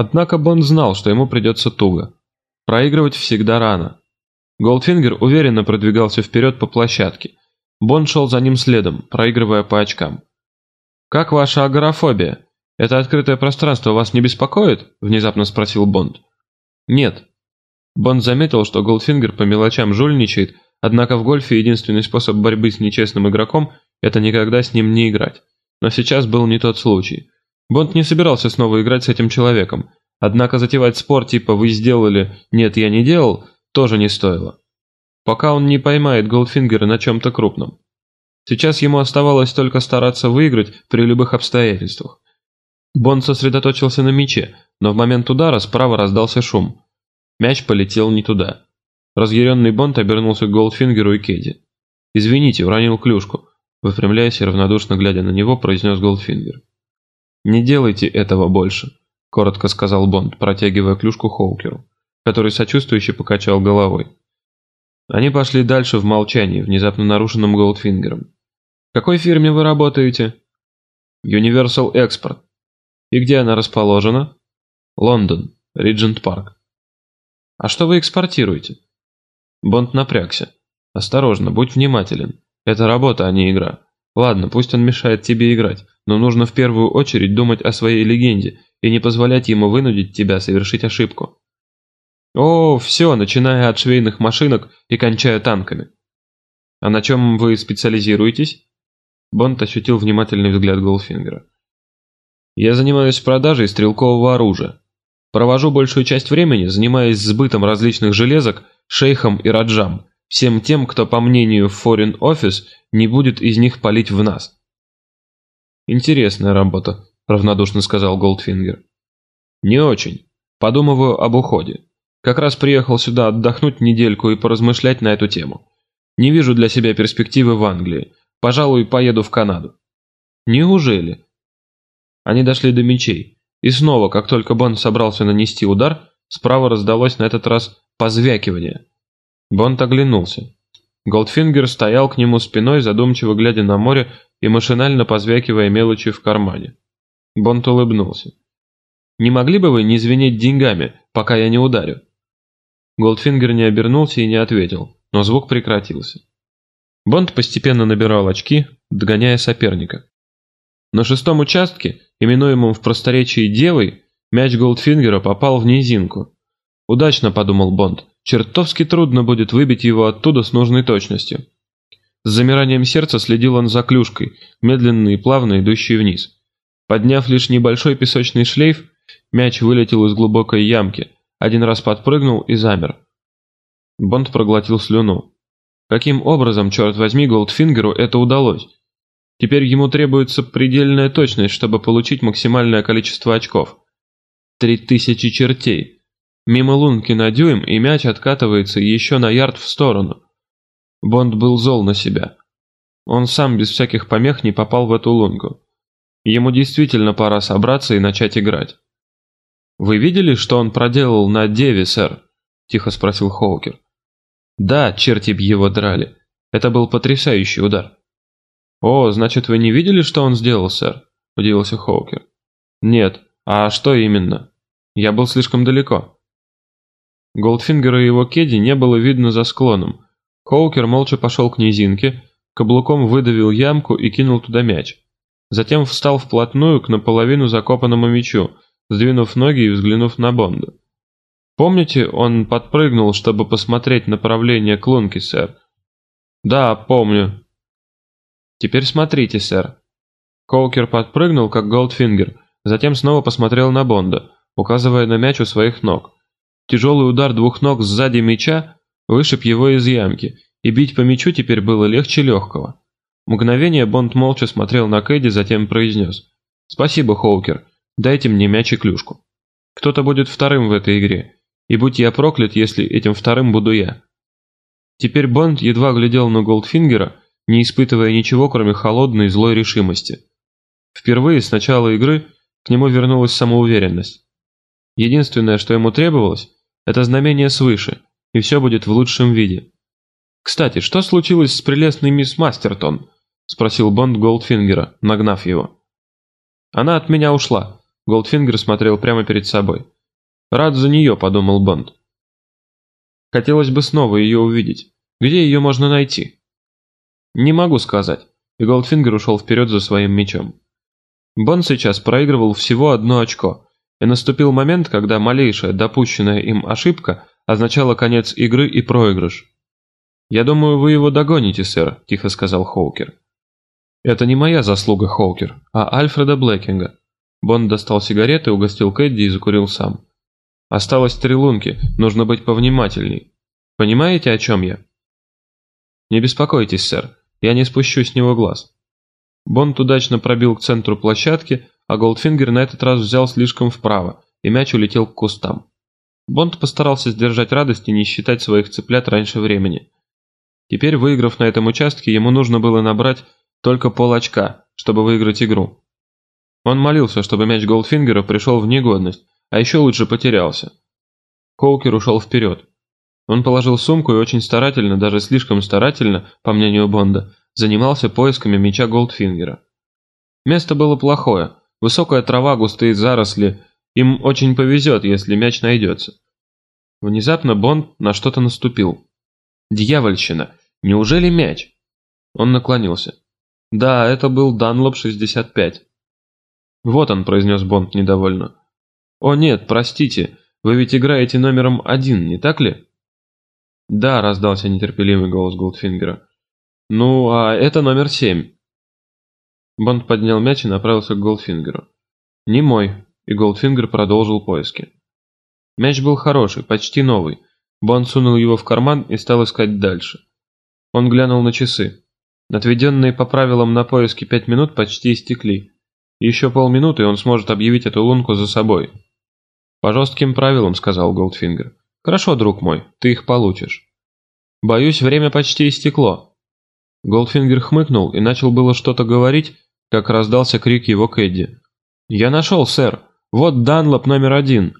Однако Бонд знал, что ему придется туго. Проигрывать всегда рано. Голдфингер уверенно продвигался вперед по площадке. Бонд шел за ним следом, проигрывая по очкам. «Как ваша агорафобия? Это открытое пространство вас не беспокоит?» – внезапно спросил Бонд. «Нет». Бонд заметил, что Голдфингер по мелочам жульничает, однако в гольфе единственный способ борьбы с нечестным игроком – это никогда с ним не играть. Но сейчас был не тот случай. Бонд не собирался снова играть с этим человеком, однако затевать спор типа «вы сделали, нет, я не делал» тоже не стоило. Пока он не поймает Голдфингера на чем-то крупном. Сейчас ему оставалось только стараться выиграть при любых обстоятельствах. Бонд сосредоточился на мяче, но в момент удара справа раздался шум. Мяч полетел не туда. Разъяренный Бонд обернулся к Голдфингеру и кэдди. «Извините, уронил клюшку», — выпрямляясь и равнодушно глядя на него, произнес Голдфингер. «Не делайте этого больше», — коротко сказал Бонд, протягивая клюшку Хоукеру, который сочувствующе покачал головой. Они пошли дальше в молчании, внезапно нарушенном Голдфингером. «В какой фирме вы работаете?» «Universal Export». «И где она расположена?» «Лондон, Риджент Парк». «А что вы экспортируете?» Бонд напрягся. «Осторожно, будь внимателен. Это работа, а не игра. Ладно, пусть он мешает тебе играть, но нужно в первую очередь думать о своей легенде и не позволять ему вынудить тебя совершить ошибку. О, все, начиная от швейных машинок и кончая танками. А на чем вы специализируетесь? Бонд ощутил внимательный взгляд Голфингера. Я занимаюсь продажей стрелкового оружия. Провожу большую часть времени, занимаясь сбытом различных железок, шейхам и раджам, всем тем, кто, по мнению Foreign Office, не будет из них палить в нас. «Интересная работа», — равнодушно сказал Голдфингер. «Не очень. Подумываю об уходе. Как раз приехал сюда отдохнуть недельку и поразмышлять на эту тему. Не вижу для себя перспективы в Англии. Пожалуй, поеду в Канаду». «Неужели?» Они дошли до мячей, и снова, как только Бонд собрался нанести удар, справа раздалось на этот раз позвякивание. Бонд оглянулся. Голдфингер стоял к нему спиной, задумчиво глядя на море и машинально позвякивая мелочью в кармане. Бонд улыбнулся. «Не могли бы вы не звенеть деньгами, пока я не ударю?» Голдфингер не обернулся и не ответил, но звук прекратился. Бонд постепенно набирал очки, догоняя соперника. На шестом участке, именуемом в просторечии «девой», мяч Голдфингера попал в низинку. «Удачно», — подумал Бонд, — «чертовски трудно будет выбить его оттуда с нужной точностью». С замиранием сердца следил он за клюшкой, медленно и плавно идущей вниз. Подняв лишь небольшой песочный шлейф, мяч вылетел из глубокой ямки, один раз подпрыгнул и замер. Бонд проглотил слюну. Каким образом, черт возьми, Голдфингеру это удалось? Теперь ему требуется предельная точность, чтобы получить максимальное количество очков. Три тысячи чертей. Мимо лунки на дюйм, и мяч откатывается еще на ярд в сторону. Бонд был зол на себя. Он сам без всяких помех не попал в эту лунку. Ему действительно пора собраться и начать играть. «Вы видели, что он проделал на Деве, сэр?» – тихо спросил Хоукер. «Да, черти б его драли. Это был потрясающий удар». «О, значит, вы не видели, что он сделал, сэр?» – удивился Хоукер. «Нет. А что именно? Я был слишком далеко». Голдфингера и его кеди не было видно за склоном, Хоукер молча пошел к низинке, каблуком выдавил ямку и кинул туда мяч. Затем встал вплотную к наполовину закопанному мячу, сдвинув ноги и взглянув на Бонда. «Помните, он подпрыгнул, чтобы посмотреть направление к лунке, сэр?» «Да, помню». «Теперь смотрите, сэр». Хоукер подпрыгнул, как Голдфингер, затем снова посмотрел на Бонда, указывая на мяч у своих ног. Тяжелый удар двух ног сзади мяча вышиб его из ямки, и бить по мячу теперь было легче легкого. Мгновение Бонд молча смотрел на Кэдди, затем произнес. «Спасибо, Хоукер, дайте мне мяч и клюшку. Кто-то будет вторым в этой игре, и будь я проклят, если этим вторым буду я». Теперь Бонд едва глядел на Голдфингера, не испытывая ничего, кроме холодной злой решимости. Впервые с начала игры к нему вернулась самоуверенность. Единственное, что ему требовалось, это знамение свыше – и все будет в лучшем виде. «Кстати, что случилось с прелестной мисс Мастертон?» – спросил Бонд Голдфингера, нагнав его. «Она от меня ушла. Голдфингер смотрел прямо перед собой. «Рад за нее», — подумал Бонд. «Хотелось бы снова ее увидеть. Где ее можно найти?» «Не могу сказать», и Голдфингер ушел вперед за своим мячом. Бонд сейчас проигрывал всего одно очко, и наступил момент, когда малейшая допущенная им ошибка означала конец игры и проигрыш. «Я думаю, вы его догоните, сэр», – тихо сказал Хоукер. «Это не моя заслуга, Хоукер, а Альфреда Блэкинга». Бонд достал сигареты, угостил Кэдди и закурил сам. «Осталось три лунки, нужно быть повнимательней. Понимаете, о чем я?» «Не беспокойтесь, сэр, я не спущу с него глаз». Бонд удачно пробил к центру площадки, а Голдфингер на этот раз взял слишком вправо, и мяч улетел к кустам. Бонд постарался сдержать радость и не считать своих цыплят раньше времени. Теперь, выиграв на этом участке, ему нужно было набрать только пол очка, чтобы выиграть игру. Он молился, чтобы мяч Голдфингера пришел в негодность, а еще лучше потерялся. Коукер ушел вперед. Он положил сумку и очень старательно, даже слишком старательно, по мнению Бонда, занимался поисками мяча Голдфингера. Место было плохое, высокая трава, густые заросли, им очень повезет, если мяч найдется. Внезапно Бонд на что-то наступил. Дьявольщина! Неужели мяч? Он наклонился. Да, это был Данлоп 65. Вот он, произнес Бонд недовольно. О нет, простите, вы ведь играете номером один, не так ли? Да, раздался нетерпеливый голос Голдфингера. Ну, а это номер семь. Бонд поднял мяч и направился к Голдфингеру. Не мой, и Голдфингер продолжил поиски. Мяч был хороший, почти новый. Бонд сунул его в карман и стал искать дальше. Он глянул на часы. Отведенные по правилам на поиски пять минут почти истекли. Еще полминуты, и он сможет объявить эту лунку за собой. «По жестким правилам», — сказал Голдфингер. «Хорошо, друг мой, ты их получишь». «Боюсь, время почти истекло». Голдфингер хмыкнул и начал было что-то говорить, как раздался крик его Кэдди. «Я нашел, сэр! Вот Данлоп номер один!»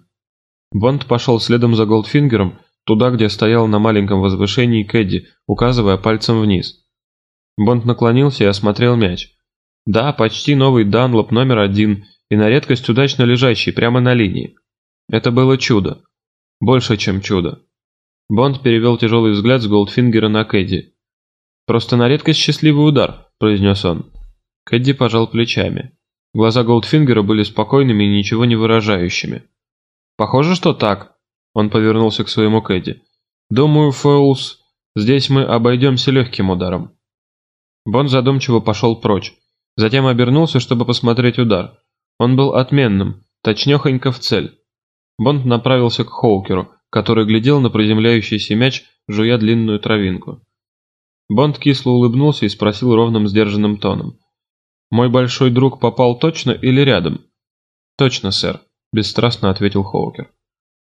Бонд пошел следом за Голдфингером, туда, где стоял на маленьком возвышении Кэдди, указывая пальцем вниз. Бонд наклонился и осмотрел мяч. Да, почти новый Данлоп номер один и на редкость удачно лежащий прямо на линии. Это было чудо. Больше, чем чудо. Бонд перевел тяжелый взгляд с Голдфингера на Кэдди. «Просто на редкость счастливый удар», – произнес он. Кэдди пожал плечами. Глаза Голдфингера были спокойными и ничего не выражающими. «Похоже, что так», он повернулся к своему Кэдди. «Думаю, Фоулс, здесь мы обойдемся легким ударом». Бон задумчиво пошел прочь. Затем обернулся, чтобы посмотреть удар. Он был отменным, точнёхонько в цель. Бонд направился к Хоукеру, который глядел на приземляющийся мяч, жуя длинную травинку. Бонд кисло улыбнулся и спросил ровным сдержанным тоном. «Мой большой друг попал точно или рядом?» «Точно, сэр», – бесстрастно ответил Хоукер.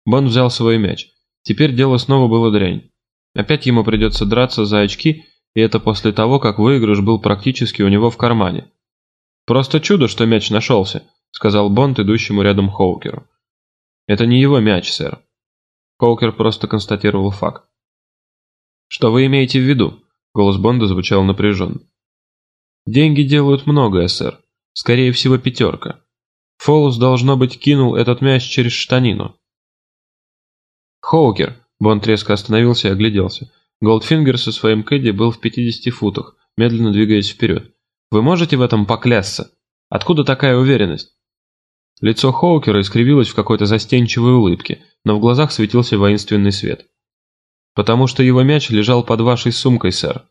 Бон взял свой мяч. Теперь дело снова было дрянь. Опять ему придется драться за очки, и это после того, как выигрыш был практически у него в кармане. «Просто чудо, что мяч нашелся», — сказал Бонд идущему рядом Хоукеру. «Это не его мяч, сэр». Хоукер просто констатировал факт. «Что вы имеете в виду?» — голос Бонда звучал напряженно. «Деньги делают многое, сэр. Скорее всего, пятерка. Фоллс, должно быть, кинул этот мяч через штанину. «Хоукер!» Бонд резко остановился и огляделся. Голдфингер со своим Кэдди был в 50 футах, медленно двигаясь вперед. «Вы можете в этом поклясться? Откуда такая уверенность?» Лицо Хоукера искривилось в какой-то застенчивой улыбке, но в глазах светился воинственный свет. «Потому что его мяч лежал под вашей сумкой, сэр».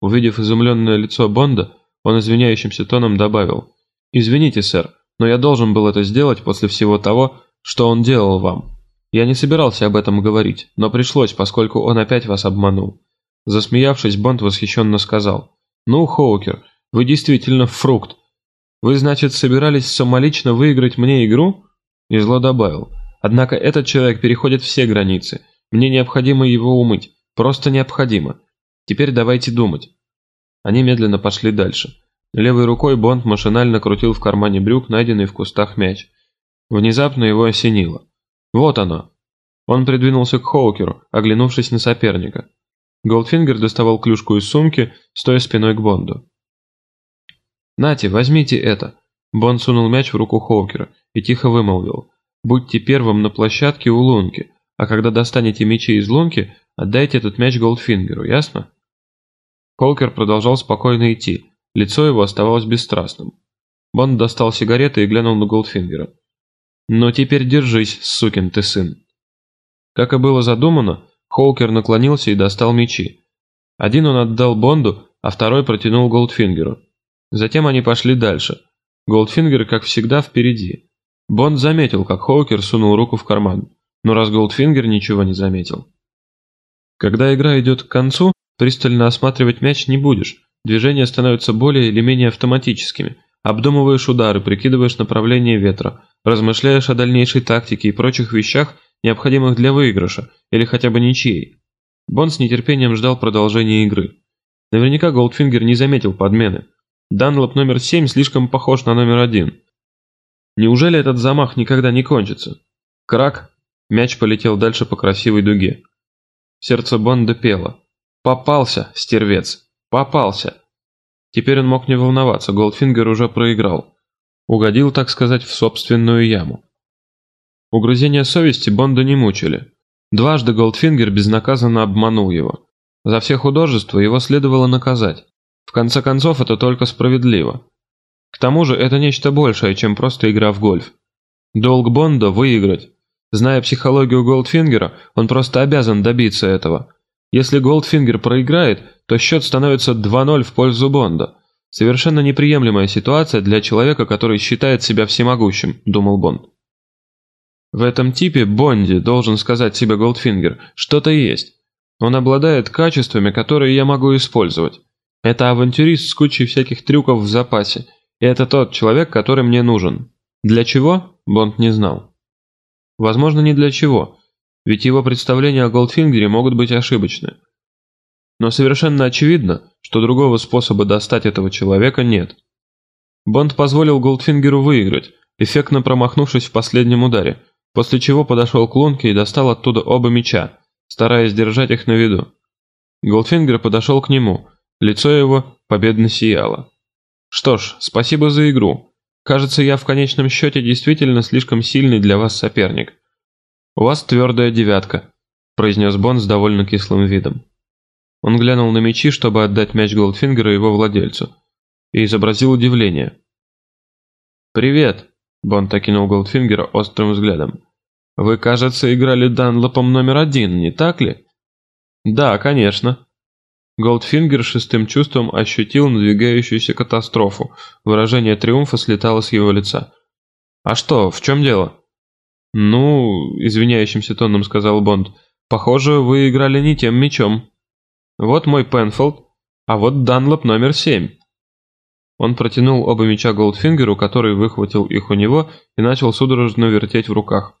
Увидев изумленное лицо Бонда, он извиняющимся тоном добавил. «Извините, сэр, но я должен был это сделать после всего того, что он делал вам». Я не собирался об этом говорить, но пришлось, поскольку он опять вас обманул. Засмеявшись, Бонд восхищенно сказал. «Ну, Хоукер, вы действительно фрукт. Вы, значит, собирались самолично выиграть мне игру?» И зло добавил. «Однако этот человек переходит все границы. Мне необходимо его умыть. Просто необходимо. Теперь давайте думать». Они медленно пошли дальше. Левой рукой Бонд машинально крутил в кармане брюк найденный в кустах мяч. Внезапно его осенило. Вот оно. Он придвинулся к Хоукеру, оглянувшись на соперника. Голдфингер доставал клюшку из сумки, стоя спиной к Бонду. «Нате, возьмите это!» Бонд сунул мяч в руку Хоукера. и тихо вымолвил. «Будьте первым на площадке у лунки, а когда достанете мячи из лунки, отдайте этот мяч Голдфингеру, ясно?» Хоукер продолжал спокойно идти, лицо его оставалось бесстрастным. Бонд достал сигареты и глянул на Голдфингера. «Ну теперь держись, сукин ты сын!» Как и было задумано, Хоукер наклонился и достал мячи. Один он отдал Бонду, а второй протянул Голдфингеру. Затем они пошли дальше. Голдфингер, как всегда, впереди. Бонд заметил, как Хоукер сунул руку в карман, но раз Голдфингер ничего не заметил. Когда игра идет к концу, пристально осматривать мяч не будешь, движения становятся более или менее автоматическими. Обдумываешь удары, прикидываешь направление ветра, размышляешь о дальнейшей тактике и прочих вещах, необходимых для выигрыша, или хотя бы ничьей. Бонд с нетерпением ждал продолжения игры. Наверняка Голдфингер не заметил подмены. Данлоп номер 7 слишком похож на номер один. Неужели этот замах никогда не кончится? Крак! Мяч полетел дальше по красивой дуге. Сердце Бонда пело. «Попался, стервец! Попался!» Теперь он мог не волноваться, Голдфингер уже проиграл. Угодил, так сказать, в собственную яму. Угрызения совести Бонда не мучили. Дважды Голдфингер безнаказанно обманул его. За все художества его следовало наказать. В конце концов, это только справедливо. К тому же, это нечто большее, чем просто игра в гольф. Долг Бонда – выиграть. Зная психологию Голдфингера, он просто обязан добиться этого. Если Голдфингер проиграет, то счет становится 2-0 в пользу Бонда. Совершенно неприемлемая ситуация для человека, который считает себя всемогущим, думал Бонд. В этом типе Бонде, должен сказать себе Голдфингер, что-то есть. Он обладает качествами, которые я могу использовать. Это авантюрист с кучей всяких трюков в запасе, и это тот человек, который мне нужен. Для чего? Бонд не знал. Возможно, не для чего, ведь его представления о Голдфингере могут быть ошибочны. Но совершенно очевидно, что другого способа достать этого человека нет. Бонд позволил Голдфингеру выиграть, эффектно промахнувшись в последнем ударе, после чего подошел к лунке и достал оттуда оба мяча, стараясь держать их на виду. Голдфингер подошел к нему, лицо его победно сияло. «Что ж, спасибо за игру. Кажется, я в конечном счете действительно слишком сильный для вас соперник. У вас твердая девятка», – произнес Бон с довольно кислым видом. Он глянул на мечи, чтобы отдать мяч Голдфингера его владельцу, и изобразил удивление. «Привет!» Бонд окинул Голдфингера острым взглядом. «Вы, кажется, играли Данлопом номер один, не так ли?» «Да, конечно». Голдфингер шестым чувством ощутил надвигающуюся катастрофу. Выражение триумфа слетало с его лица. «А что, в чем дело?» «Ну...» – извиняющимся тоном сказал Бонд. «Похоже, вы играли не тем мячом. Вот мой Пенфолд, а вот Данлоп номер семь». Он протянул оба мяча Голдфингеру, который выхватил их у него и начал судорожно вертеть в руках.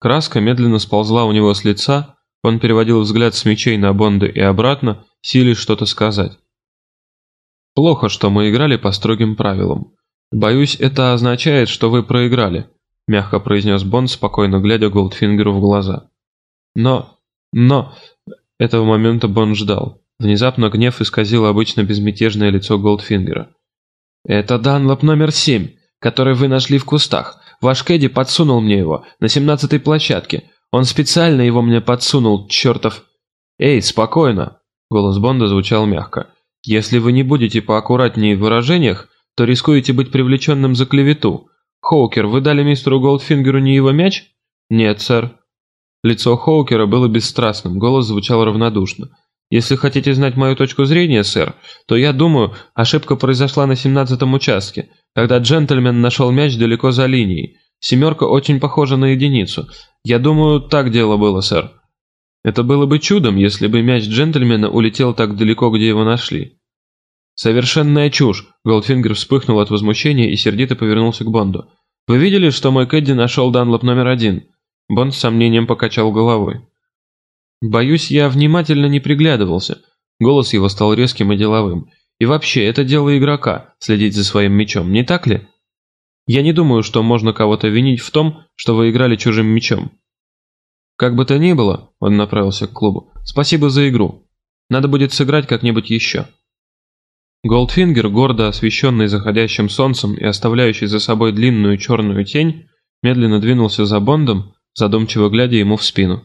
Краска медленно сползла у него с лица, он переводил взгляд с мячей на Бонда и обратно, силясь что-то сказать. «Плохо, что мы играли по строгим правилам. Боюсь, это означает, что вы проиграли», мягко произнес Бонд, спокойно глядя Голдфингеру в глаза. «Но... но...» Этого момента Бонд ждал. Внезапно гнев исказил обычно безмятежное лицо Голдфингера. «Это Данлоп номер семь, который вы нашли в кустах. Ваш Кэдди подсунул мне его, на семнадцатой площадке. Он специально его мне подсунул, чертов...» «Эй, спокойно!» Голос Бонда звучал мягко. «Если вы не будете поаккуратнее в выражениях, то рискуете быть привлеченным за клевету. Хоукер, вы дали мистеру Голдфингеру не его мяч?» «Нет, сэр». Лицо Хоукера было бесстрастным, голос звучал равнодушно. Если хотите знать мою точку зрения, сэр, то я думаю, ошибка произошла на семнадцатом участке, когда джентльмен нашел мяч далеко за линией. Семерка очень похожа на единицу. Я думаю, так дело было, сэр. Это было бы чудом, если бы мяч джентльмена улетел так далеко, где его нашли. Совершенная чушь. Голдфингер вспыхнул от возмущения и сердито повернулся к Бонду. Вы видели, что мой Кэдди нашел Данлоп номер один? Бонд с сомнением покачал головой. Боюсь, я внимательно не приглядывался. Голос его стал резким и деловым. И вообще, это дело игрока – следить за своим мячом, не так ли? Я не думаю, что можно кого-то винить в том, что вы играли чужим мячом. Как бы то ни было, он направился к клубу. Спасибо за игру. Надо будет сыграть как-нибудь еще. Голдфингер, гордо освещенный заходящим солнцем и оставляющий за собой длинную черную тень, медленно двинулся за Бондом, задумчиво глядя ему в спину.